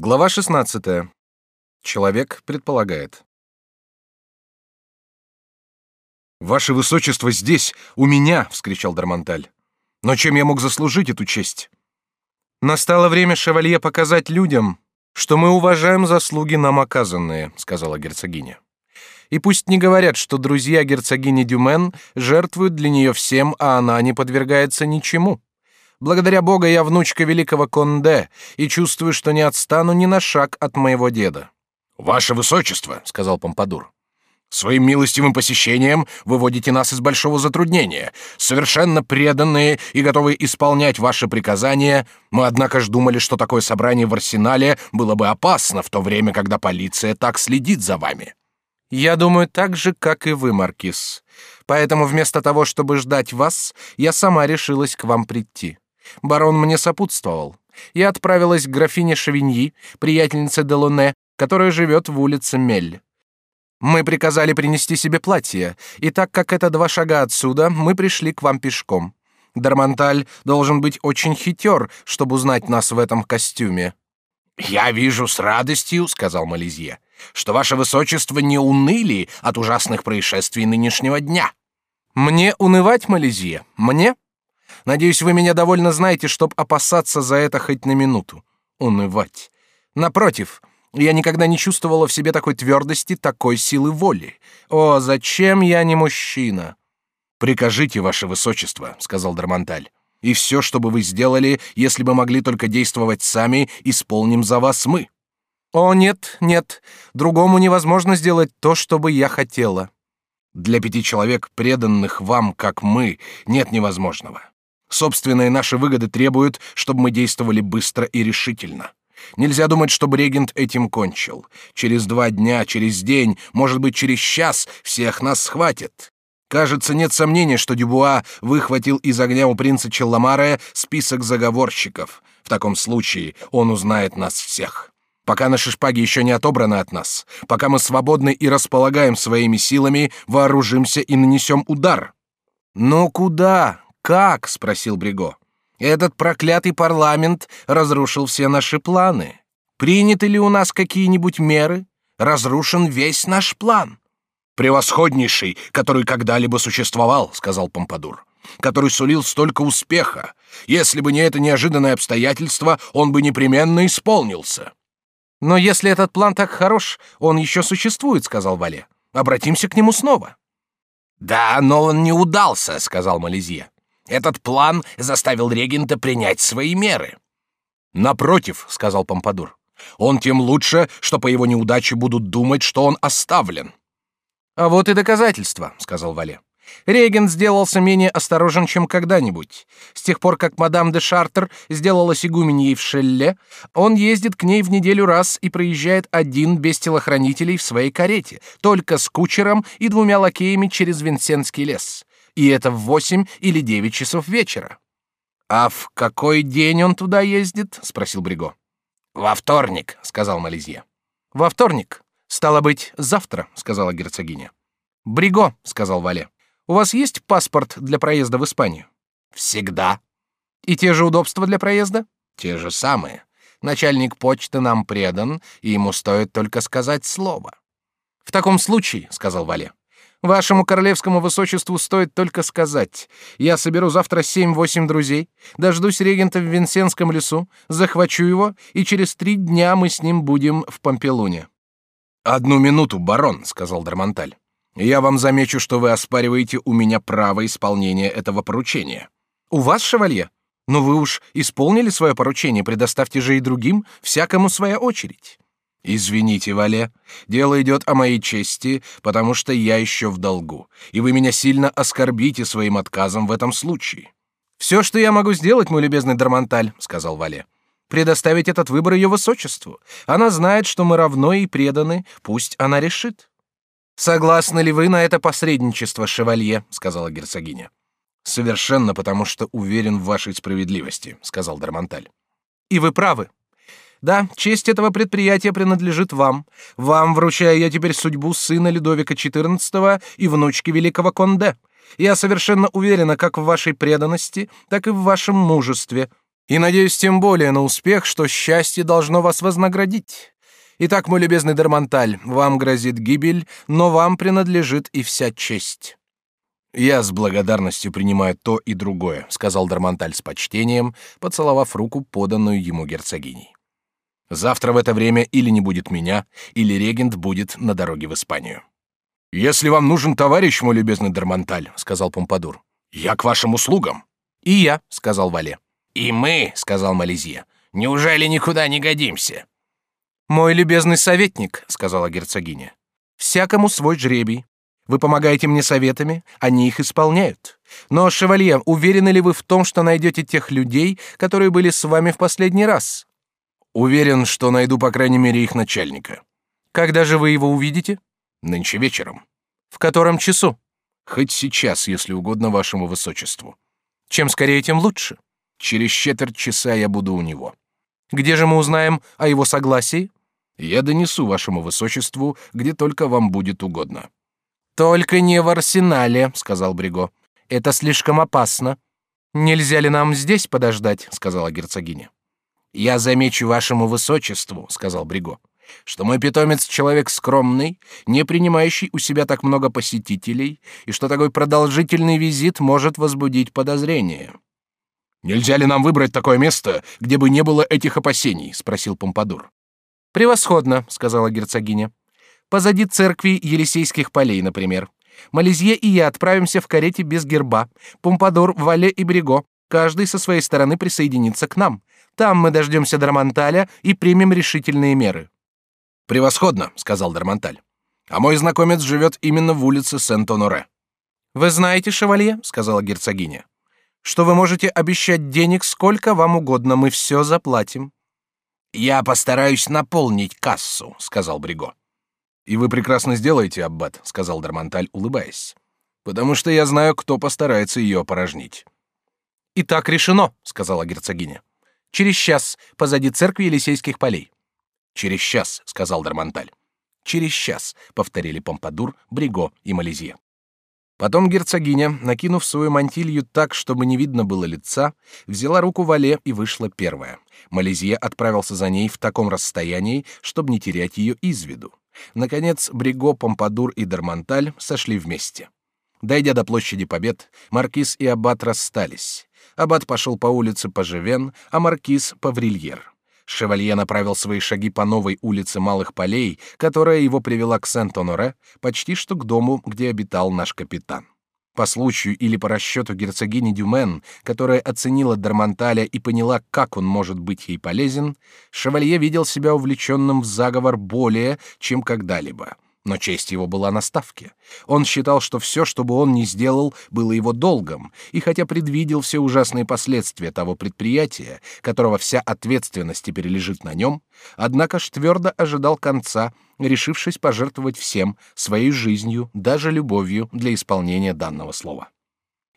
Глава 16. Человек предполагает. Ваше высочество здесь, у меня, вскричал Дармонталь. Но чем я мог заслужить эту честь? Настало время шевалье показать людям, что мы уважаем заслуги нам оказанные, сказала герцогиня. И пусть не говорят, что друзья герцогини Дюмен жертвуют для нее всем, а она не подвергается ничему. Благодаря Богу я внучка великого Конде и чувствую, что не отстану ни на шаг от моего деда. Ваше высочество, сказал Помпадур. Своим милостивым посещением вы вводите нас из большого затруднения. Совершенно преданные и готовые исполнять ваши приказания, мы однако ж думали, что такое собрание в арсенале было бы опасно в то время, когда полиция так следит за вами. Я думаю так же, как и вы, маркиз. Поэтому вместо того, чтобы ждать вас, я сама решилась к вам прийти. Барон мне сопутствовал. Я отправилась к графине Шавиньи, приятельнице Делоне, которая живет в улице Мель. Мы приказали принести себе платье, и так как это два шага отсюда, мы пришли к вам пешком. Дармонталь должен быть очень хитер, чтобы узнать нас в этом костюме. Я вижу с радостью, сказал Малезье, что ваше высочество не уныли от ужасных происшествий нынешнего дня. Мне унывать, Малезье? Мне? Надеюсь, вы меня довольно знаете, чтоб опасаться за это хоть на минуту. Унывать. Напротив, я никогда не чувствовала в себе такой твердости, такой силы воли. О, зачем я не мужчина? Прикажите, ваше высочество, сказал Дармонталь. И все, что бы вы сделали, если бы могли только действовать сами, исполним за вас мы. О нет, нет, другому невозможно сделать то, что бы я хотела. Для пяти человек, преданных вам, как мы, нет невозможного. Собственные наши выгоды требуют, чтобы мы действовали быстро и решительно. Нельзя думать, чтобы регент этим кончил. Через два дня, через день, может быть, через час всех нас схватят. Кажется, нет сомнения, что Дюбуа выхватил из огня у принца Челламаре список заговорщиков. В таком случае он узнает нас всех. Пока наши шпаги еще не отобраны от нас, пока мы свободны и располагаем своими силами, вооружимся и нанесем удар. Но куда? Как? спросил Бриго. Этот проклятый парламент разрушил все наши планы. Приняты ли у нас какие-нибудь меры? Разрушен весь наш план. Превосходнейший, который когда-либо существовал, сказал Помпадур, который сулил столько успеха. Если бы не это неожиданное обстоятельство, он бы непременно исполнился. Но если этот план так хорош, он еще существует, сказал Вале. Обратимся к нему снова. Да, но он не удался, сказал Малезье. Этот план заставил регента принять свои меры. Напротив, сказал Помпадур, он тем лучше, что по его неудаче будут думать, что он оставлен. А вот и доказательства, сказал Вале. Регент сделался менее осторожен, чем когда-нибудь. С тех пор, как мадам де Шартер сделалась игуменьей в Шелле, он ездит к ней в неделю раз и проезжает один без телохранителей в своей карете, только с кучером и двумя лакеями через Винсентский лес и это в восемь или девять часов вечера. А в какой день он туда ездит? спросил Бриго. Во вторник, сказал Малезье. Во вторник. Стало быть, завтра, сказала герцогиня. Бриго, сказал Вале. У вас есть паспорт для проезда в Испанию? Всегда. И те же удобства для проезда? Те же самые. Начальник почты нам предан, и ему стоит только сказать слово. В таком случае, сказал Вале, Вашему королевскому высочеству стоит только сказать. Я соберу завтра семь-восемь друзей, дождусь регента в Винсенском лесу, захвачу его, и через три дня мы с ним будем в Помпелуне. Одну минуту, барон, сказал Дармонталь. Я вам замечу, что вы оспариваете у меня право исполнения этого поручения. У вас, шевалье? Но вы уж исполнили свое поручение, предоставьте же и другим, всякому своя очередь. Извините, Вале, дело идет о моей чести, потому что я еще в долгу, и вы меня сильно оскорбите своим отказом в этом случае. Все, что я могу сделать, мой любезный Дармонталь, сказал Вале, предоставить этот выбор ее высочеству. Она знает, что мы равны и преданы, пусть она решит. Согласны ли вы на это посредничество, шевалье? сказала герцогиня. Совершенно, потому что уверен в вашей справедливости, сказал Дармонталь. И вы правы, да, честь этого предприятия принадлежит вам. Вам вручаю я теперь судьбу сына Людовика XIV и внучки великого Конде. Я совершенно уверена как в вашей преданности, так и в вашем мужестве. И надеюсь тем более на успех, что счастье должно вас вознаградить. Итак, мой любезный Дармонталь, вам грозит гибель, но вам принадлежит и вся честь. Я с благодарностью принимаю то и другое, сказал Дармонталь с почтением, поцеловав руку, поданную ему герцогиней. Завтра в это время или не будет меня, или регент будет на дороге в Испанию. Если вам нужен товарищ, мой любезный Дармонталь, сказал Помпадур, я к вашим услугам. И я, сказал Вале. И мы, сказал Малезия. Неужели никуда не годимся? Мой любезный советник, сказала герцогиня. Всякому свой жребий. Вы помогаете мне советами, они их исполняют. Но, шевалье, уверены ли вы в том, что найдете тех людей, которые были с вами в последний раз? Уверен, что найду по крайней мере их начальника. Когда же вы его увидите? Нынче вечером. В котором часу? Хоть сейчас, если угодно вашему высочеству. Чем скорее, тем лучше. Через четверть часа я буду у него. Где же мы узнаем о его согласии? Я донесу вашему высочеству, где только вам будет угодно. Только не в арсенале, сказал Бриго. Это слишком опасно. Нельзя ли нам здесь подождать, сказала герцогиня. Я замечу вашему высочеству, сказал Бриго, что мой питомец человек скромный, не принимающий у себя так много посетителей, и что такой продолжительный визит может возбудить подозрения. Нельзя ли нам выбрать такое место, где бы не было этих опасений, спросил Помпадур. Превосходно, сказала герцогиня. Позади церкви Елисейских полей, например. Малезье и я отправимся в карете без герба. Помпадор, Вале и Бриго, каждый со своей стороны присоединится к нам. Там мы дождемся Дармонталя и примем решительные меры. Превосходно, сказал Дармонталь. А мой знакомец живет именно в улице Сент-Оноре. Вы знаете, шевалье, сказала герцогиня, что вы можете обещать денег сколько вам угодно, мы все заплатим. Я постараюсь наполнить кассу, сказал Бриго. И вы прекрасно сделаете, аббат, сказал Дармонталь, улыбаясь, потому что я знаю, кто постарается ее опорожнить. И так решено, сказала герцогиня. Через час позади церкви Елисейских полей. Через час, сказал Дармонталь. Через час, повторили Помпадур, Бриго и Малезье. Потом герцогиня, накинув свою мантилью так, чтобы не видно было лица, взяла руку Вале и вышла первая. Малезия отправился за ней в таком расстоянии, чтобы не терять ее из виду. Наконец, Бриго, Помпадур и Дармонталь сошли вместе. Дойдя до площади Побед, маркиз и аббат расстались. Аббат пошел по улице Пожевен, а маркиз — по Врильер. Шевалье направил свои шаги по новой улице Малых Полей, которая его привела к Сент-Оноре, почти что к дому, где обитал наш капитан. По случаю или по расчету герцогини Дюмен, которая оценила Дармонталя и поняла, как он может быть ей полезен, Шевалье видел себя увлеченным в заговор более, чем когда-либо — но честь его была на ставке. Он считал, что все, что бы он ни сделал, было его долгом, и хотя предвидел все ужасные последствия того предприятия, которого вся ответственность теперь лежит на нем, однако ж твердо ожидал конца, решившись пожертвовать всем, своей жизнью, даже любовью для исполнения данного слова.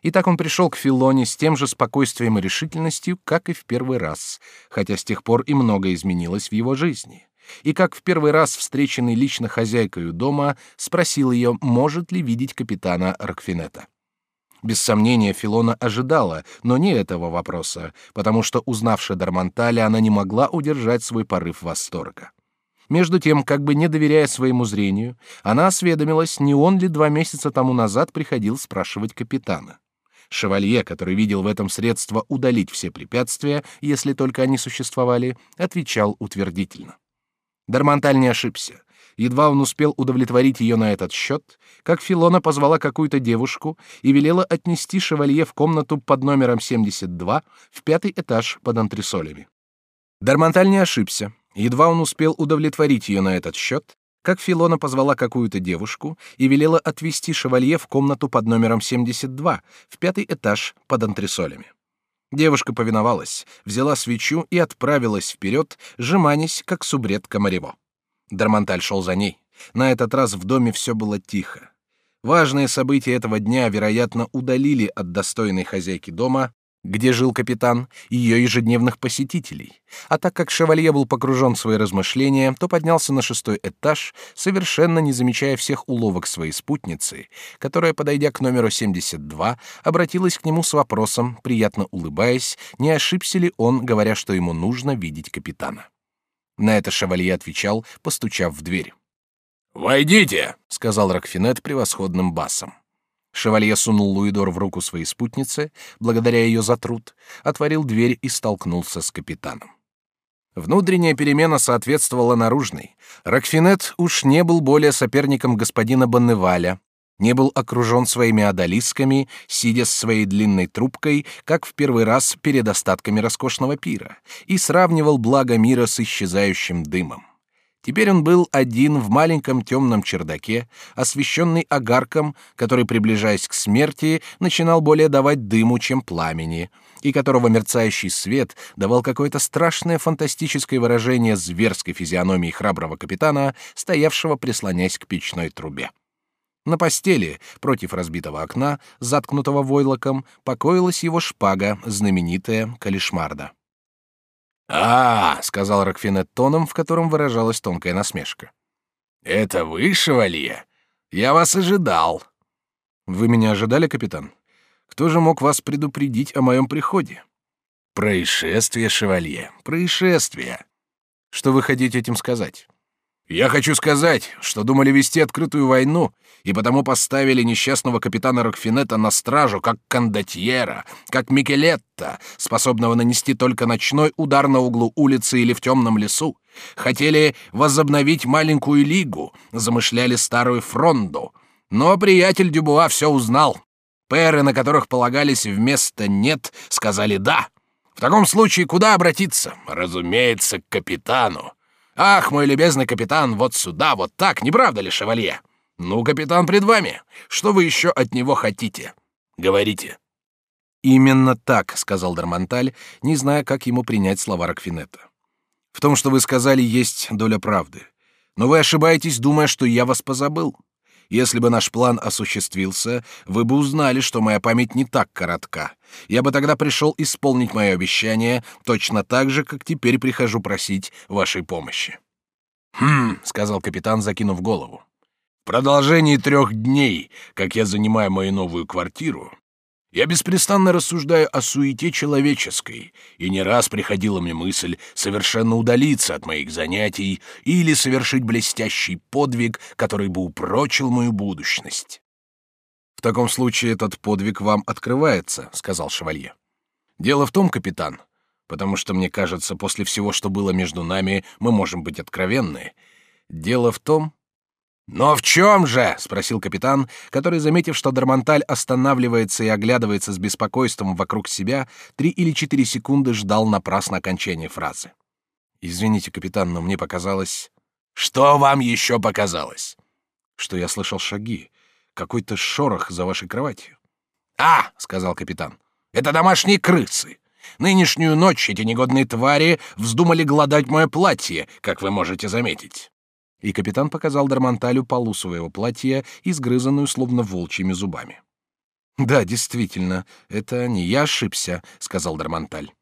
И так он пришел к Филоне с тем же спокойствием и решительностью, как и в первый раз, хотя с тех пор и многое изменилось в его жизни и как в первый раз встреченный лично хозяйкою дома спросил ее, может ли видеть капитана Рокфинета. Без сомнения, Филона ожидала, но не этого вопроса, потому что, узнавши Дармонталя, она не могла удержать свой порыв восторга. Между тем, как бы не доверяя своему зрению, она осведомилась, не он ли два месяца тому назад приходил спрашивать капитана. Шевалье, который видел в этом средство удалить все препятствия, если только они существовали, отвечал утвердительно. Дармонталь не ошибся. Едва он успел удовлетворить ее на этот счет, как Филона позвала какую-то девушку и велела отнести шевалье в комнату под номером 72 в пятый этаж под антресолями. Дармонталь не ошибся. Едва он успел удовлетворить ее на этот счет, как Филона позвала какую-то девушку и велела отвести шевалье в комнату под номером 72 в пятый этаж под антресолями. Девушка повиновалась, взяла свечу и отправилась вперед, сжиманясь, как субред Комарево. Дармонталь шел за ней. На этот раз в доме все было тихо. Важные события этого дня, вероятно, удалили от достойной хозяйки дома где жил капитан, ее ежедневных посетителей. А так как шевалье был погружен в свои размышления, то поднялся на шестой этаж, совершенно не замечая всех уловок своей спутницы, которая, подойдя к номеру 72, обратилась к нему с вопросом, приятно улыбаясь, не ошибся ли он, говоря, что ему нужно видеть капитана. На это шевалье отвечал, постучав в дверь. «Войдите!» — сказал Рокфинет превосходным басом. Шевалье сунул Луидор в руку своей спутницы, благодаря ее за труд, отворил дверь и столкнулся с капитаном. Внутренняя перемена соответствовала наружной. Рокфинет уж не был более соперником господина Бонневаля, не был окружен своими одолисками, сидя с своей длинной трубкой, как в первый раз перед остатками роскошного пира, и сравнивал благо мира с исчезающим дымом. Теперь он был один в маленьком темном чердаке, освещенный огарком, который, приближаясь к смерти, начинал более давать дыму, чем пламени, и которого мерцающий свет давал какое-то страшное фантастическое выражение зверской физиономии храброго капитана, стоявшего прислонясь к печной трубе. На постели, против разбитого окна, заткнутого войлоком, покоилась его шпага, знаменитая Калишмарда. «А, — сказал Рокфинет тоном, в котором выражалась тонкая насмешка. — Это вы, шевалье? Я вас ожидал. — Вы меня ожидали, капитан? Кто же мог вас предупредить о моем приходе? — Происшествие, шевалье, происшествие. — Что вы хотите этим сказать? Я хочу сказать, что думали вести открытую войну, и потому поставили несчастного капитана Рокфинета на стражу, как кондотьера, как Микелетта, способного нанести только ночной удар на углу улицы или в темном лесу. Хотели возобновить маленькую лигу, замышляли старую фронду. Но приятель Дюбуа все узнал. Пэры, на которых полагались вместо «нет», сказали «да». В таком случае куда обратиться? Разумеется, к капитану. Ах, мой любезный капитан, вот сюда, вот так, не правда ли, шевалье? Ну, капитан, пред вами. Что вы еще от него хотите? Говорите. Именно так, сказал Дармонталь, не зная, как ему принять слова Рокфинета. В том, что вы сказали, есть доля правды. Но вы ошибаетесь, думая, что я вас позабыл. Если бы наш план осуществился, вы бы узнали, что моя память не так коротка. Я бы тогда пришел исполнить мое обещание точно так же, как теперь прихожу просить вашей помощи. Хм, сказал капитан, закинув голову. В продолжении трех дней, как я занимаю мою новую квартиру, я беспрестанно рассуждаю о суете человеческой, и не раз приходила мне мысль совершенно удалиться от моих занятий или совершить блестящий подвиг, который бы упрочил мою будущность. В таком случае этот подвиг вам открывается, сказал шевалье. Дело в том, капитан, потому что мне кажется, после всего, что было между нами, мы можем быть откровенны. Дело в том, «Но в чем же?» — спросил капитан, который, заметив, что Дармонталь останавливается и оглядывается с беспокойством вокруг себя, три или четыре секунды ждал напрасно окончания фразы. «Извините, капитан, но мне показалось...» «Что вам еще показалось?» «Что я слышал шаги. Какой-то шорох за вашей кроватью». «А!» — сказал капитан. «Это домашние крысы. Нынешнюю ночь эти негодные твари вздумали гладать мое платье, как вы можете заметить» и капитан показал Дармонталю полу своего платья, изгрызанную словно волчьими зубами. «Да, действительно, это не я ошибся», — сказал Дармонталь.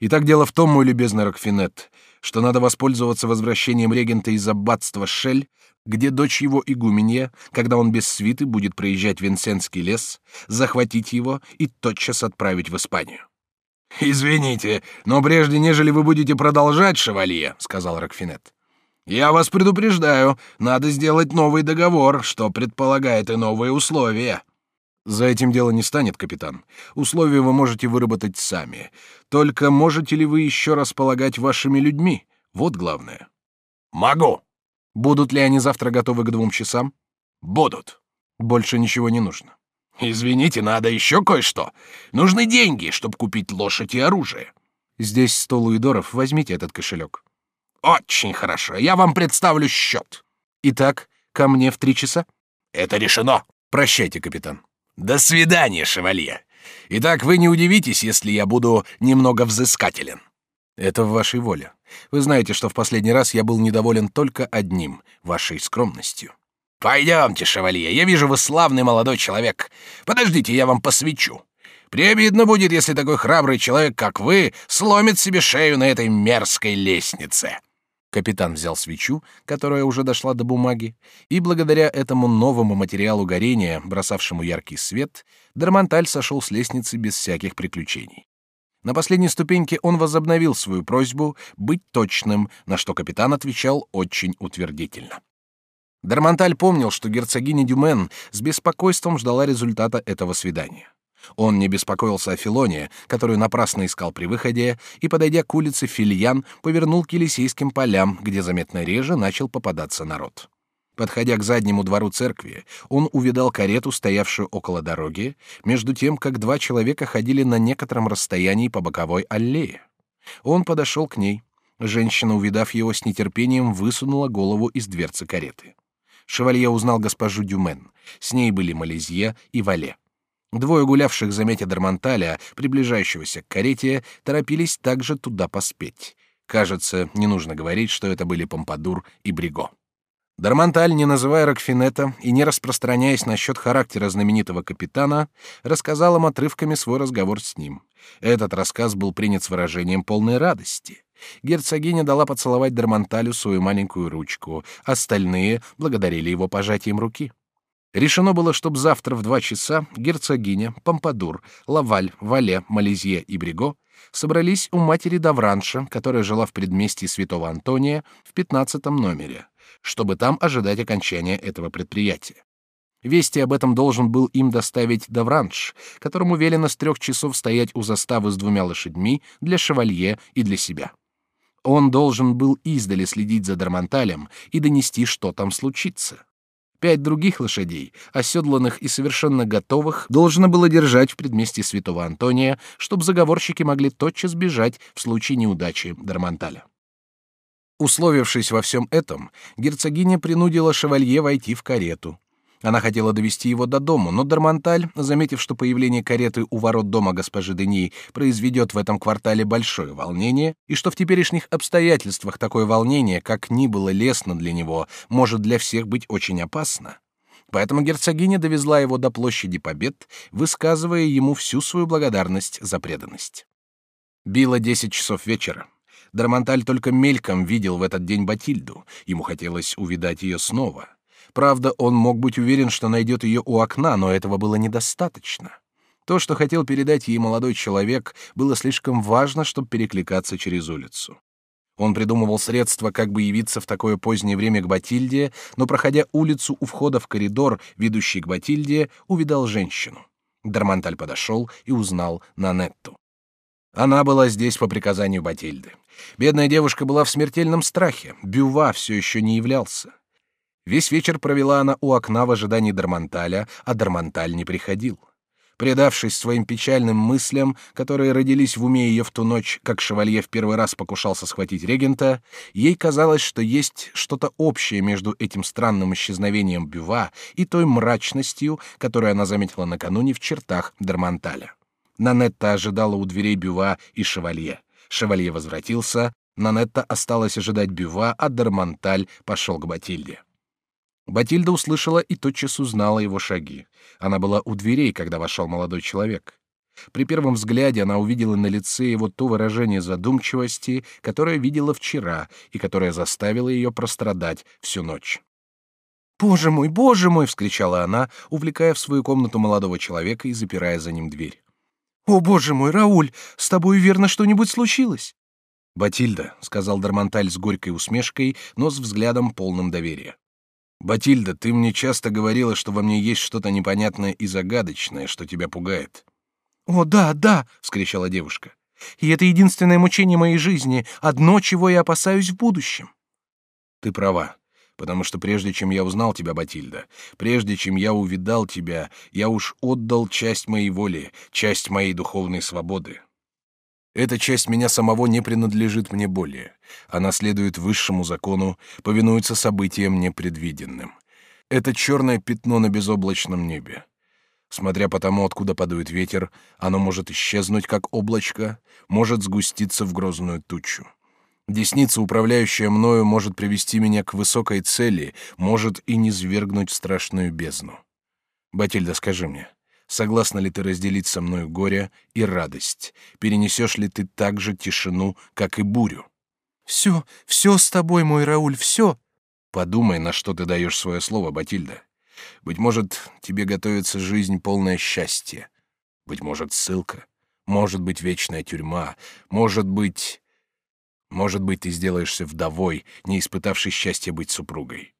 «Итак, дело в том, мой любезный Рокфинет, что надо воспользоваться возвращением регента из аббатства Шель, где дочь его игуменья, когда он без свиты будет проезжать Винсентский лес, захватить его и тотчас отправить в Испанию». «Извините, но прежде, нежели вы будете продолжать, шевалье», — сказал Рокфинет, я вас предупреждаю, надо сделать новый договор, что предполагает и новые условия. За этим дело не станет, капитан. Условия вы можете выработать сами. Только можете ли вы еще располагать вашими людьми? Вот главное. Могу. Будут ли они завтра готовы к двум часам? Будут. Больше ничего не нужно. Извините, надо еще кое-что. Нужны деньги, чтобы купить лошадь и оружие. Здесь сто луидоров. Возьмите этот кошелек. Очень хорошо. Я вам представлю счет. Итак, ко мне в три часа? Это решено. Прощайте, капитан. До свидания, шевалье. Итак, вы не удивитесь, если я буду немного взыскателен. Это в вашей воле. Вы знаете, что в последний раз я был недоволен только одним — вашей скромностью. Пойдемте, шевалье. Я вижу, вы славный молодой человек. Подождите, я вам посвечу. Преобидно будет, если такой храбрый человек, как вы, сломит себе шею на этой мерзкой лестнице. Капитан взял свечу, которая уже дошла до бумаги, и благодаря этому новому материалу горения, бросавшему яркий свет, Дармонталь сошел с лестницы без всяких приключений. На последней ступеньке он возобновил свою просьбу быть точным, на что капитан отвечал очень утвердительно. Дармонталь помнил, что герцогиня Дюмен с беспокойством ждала результата этого свидания. Он не беспокоился о Филоне, которую напрасно искал при выходе, и, подойдя к улице Фильян, повернул к Елисейским полям, где заметно реже начал попадаться народ. Подходя к заднему двору церкви, он увидал карету, стоявшую около дороги, между тем, как два человека ходили на некотором расстоянии по боковой аллее. Он подошел к ней. Женщина, увидав его с нетерпением, высунула голову из дверцы кареты. Шевалье узнал госпожу Дюмен. С ней были Малезье и Вале. Двое гулявших, заметя Дармонталя, приближающегося к карете, торопились также туда поспеть. Кажется, не нужно говорить, что это были Помпадур и Бриго. Дармонталь, не называя Рокфинета и не распространяясь насчет характера знаменитого капитана, рассказал им отрывками свой разговор с ним. Этот рассказ был принят с выражением полной радости. Герцогиня дала поцеловать Дармонталю свою маленькую ручку, остальные благодарили его пожатием руки. Решено было, чтобы завтра в два часа герцогиня, Помпадур, Лаваль, Вале, Малезье и Бриго собрались у матери Давранша, которая жила в предместье Святого Антония в пятнадцатом номере, чтобы там ожидать окончания этого предприятия. Вести об этом должен был им доставить Давранш, которому велено с трех часов стоять у заставы с двумя лошадьми для шевалье и для себя. Он должен был издали следить за Дармонталем и донести, что там случится. Пять других лошадей, оседланных и совершенно готовых, должно было держать в предместье Святого Антония, чтобы заговорщики могли тотчас бежать в случае неудачи Дармонталя. Условившись во всем этом, герцогиня принудила шевалье войти в карету. Она хотела довести его до дома, но Дармонталь, заметив, что появление кареты у ворот дома госпожи Дени произведет в этом квартале большое волнение, и что в теперешних обстоятельствах такое волнение, как ни было лестно для него, может для всех быть очень опасно, поэтому герцогиня довезла его до площади Побед, высказывая ему всю свою благодарность за преданность. Било десять часов вечера. Дармонталь только мельком видел в этот день Батильду, ему хотелось увидать ее снова — Правда, он мог быть уверен, что найдет ее у окна, но этого было недостаточно. То, что хотел передать ей молодой человек, было слишком важно, чтобы перекликаться через улицу. Он придумывал средства, как бы явиться в такое позднее время к Батильде, но, проходя улицу у входа в коридор, ведущий к Батильде, увидал женщину. Дарманталь подошел и узнал Нанетту. Она была здесь по приказанию Батильды. Бедная девушка была в смертельном страхе. Бюва все еще не являлся. Весь вечер провела она у окна в ожидании Дармонталя, а Дармонталь не приходил. Предавшись своим печальным мыслям, которые родились в уме ее в ту ночь, как шевалье в первый раз покушался схватить регента, ей казалось, что есть что-то общее между этим странным исчезновением Бюва и той мрачностью, которую она заметила накануне в чертах Дармонталя. Нанетта ожидала у дверей Бюва и шевалье. Шевалье возвратился, Нанетта осталась ожидать Бюва, а Дармонталь пошел к Батильде. Батильда услышала и тотчас узнала его шаги. Она была у дверей, когда вошел молодой человек. При первом взгляде она увидела на лице его то выражение задумчивости, которое видела вчера и которое заставило ее прострадать всю ночь. «Боже мой, боже мой!» — вскричала она, увлекая в свою комнату молодого человека и запирая за ним дверь. «О, боже мой, Рауль, с тобой верно что-нибудь случилось?» «Батильда», — сказал Дармонталь с горькой усмешкой, но с взглядом полным доверия. Батильда, ты мне часто говорила, что во мне есть что-то непонятное и загадочное, что тебя пугает. О, да, да, вскричала девушка. И это единственное мучение моей жизни, одно, чего я опасаюсь в будущем. Ты права, потому что прежде чем я узнал тебя, Батильда, прежде чем я увидал тебя, я уж отдал часть моей воли, часть моей духовной свободы. Эта часть меня самого не принадлежит мне более. Она следует высшему закону, повинуется событиям непредвиденным. Это черное пятно на безоблачном небе. Смотря по тому, откуда подует ветер, оно может исчезнуть, как облачко, может сгуститься в грозную тучу. Десница, управляющая мною, может привести меня к высокой цели, может и низвергнуть страшную бездну. Батильда, скажи мне, Согласна ли ты разделить со мной горе и радость? Перенесешь ли ты так же тишину, как и бурю? Все, все с тобой, мой Рауль, все. Подумай, на что ты даешь свое слово, Батильда. Быть может, тебе готовится жизнь полная счастья. Быть может, ссылка. Может быть, вечная тюрьма. Может быть... Может быть, ты сделаешься вдовой, не испытавшей счастья быть супругой.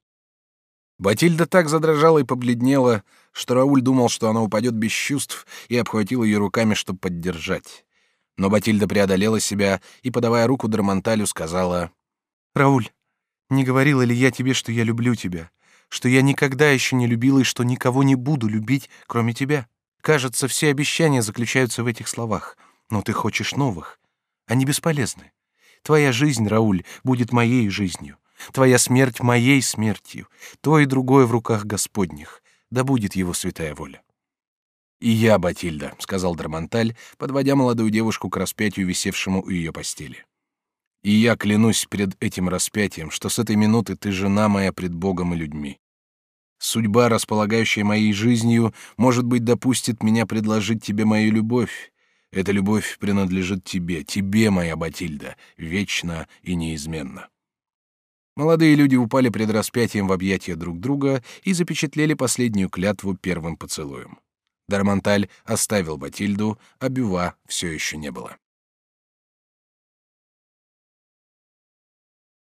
Батильда так задрожала и побледнела, что Рауль думал, что она упадет без чувств, и обхватил ее руками, чтобы поддержать. Но Батильда преодолела себя и, подавая руку Драмонталю, сказала, «Рауль, не говорила ли я тебе, что я люблю тебя, что я никогда еще не любила и что никого не буду любить, кроме тебя? Кажется, все обещания заключаются в этих словах, но ты хочешь новых. Они бесполезны. Твоя жизнь, Рауль, будет моей жизнью. Твоя смерть моей смертью. То и другое в руках Господних. Да будет его святая воля. «И я, Батильда», — сказал Драмонталь, подводя молодую девушку к распятию, висевшему у ее постели. «И я клянусь перед этим распятием, что с этой минуты ты жена моя пред Богом и людьми. Судьба, располагающая моей жизнью, может быть, допустит меня предложить тебе мою любовь. Эта любовь принадлежит тебе, тебе, моя Батильда, вечно и неизменно». Молодые люди упали пред распятием в объятия друг друга и запечатлели последнюю клятву первым поцелуем. Дармонталь оставил Батильду, а Бюва все еще не было.